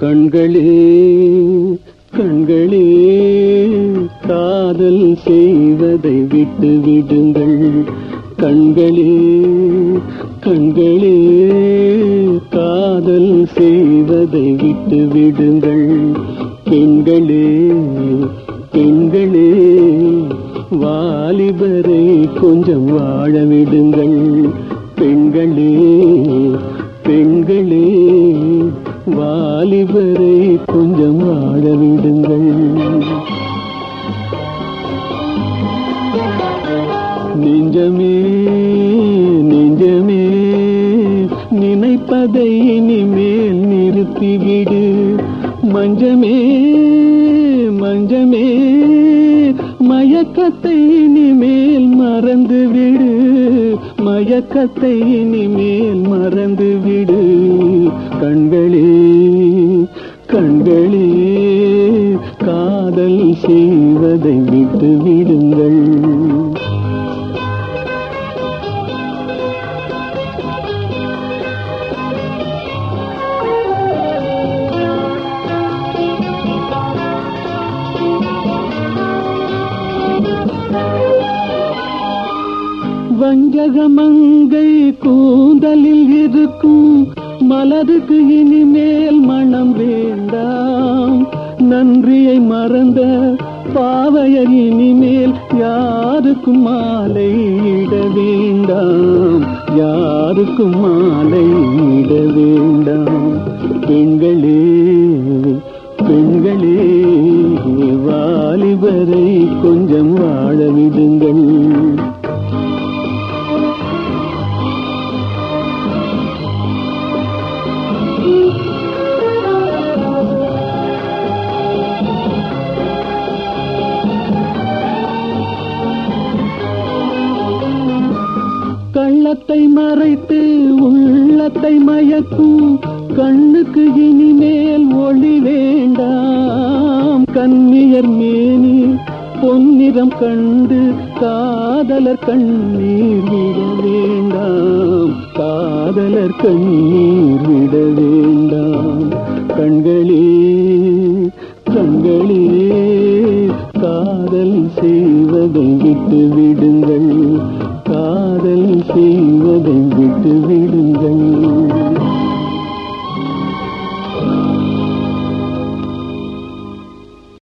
கண்களே கண்களே காதல் செய்வதை விட்டு விடுங்கள். கண்களே கண்களே காதல் செய்வதை விட்டு விடுங்கள். பெண்களே பெண்களே வாலிபரை கொஞ்சம் வாழ விடுங்கள். பெண்களே பெண்களே வாலிபரை கொஞ்சம் வாழ விடுங்கள். நெஞ்சமே நெஞ்சமே நினைப்பதை இனிமேல் நிறுத்திவிடு. மஞ்சமே மஞ்சமே மயக்கத்தை மயக்கத்தை இனிமேல் மறந்து விடு கண்களே கண்களே காதல் செய்வதை விட்டு விடுங்கள் வஞ்சகமங்கை கூந்தலில் இருக்கும். மலருக்கு இனிமேல் மனம் வேண்டாம். நன்றியை மறந்த பாவையர் இனிமேல் யாருக்கும் மாலை இட வேண்டாம். யாருக்கும் மாலை இட வேண்டாம். பெண்களே பெண்களே வாலிபரை கொஞ்சம் வாழ விடுங்கள். உள்ளத்தை மறைத்து உள்ளத்தை மயக்கும் கண்ணுக்கு இனிமேல் ஒளி வேண்டாம். கன்னியர் மேனி பொன்னிறம் கண்டு காதலர் கண்ணீர் விட வேண்டாம். காதலர் கண்ணீர் விட செய்வதை விட்டு விடுங்கள் காதல் செய்வதை விட்டு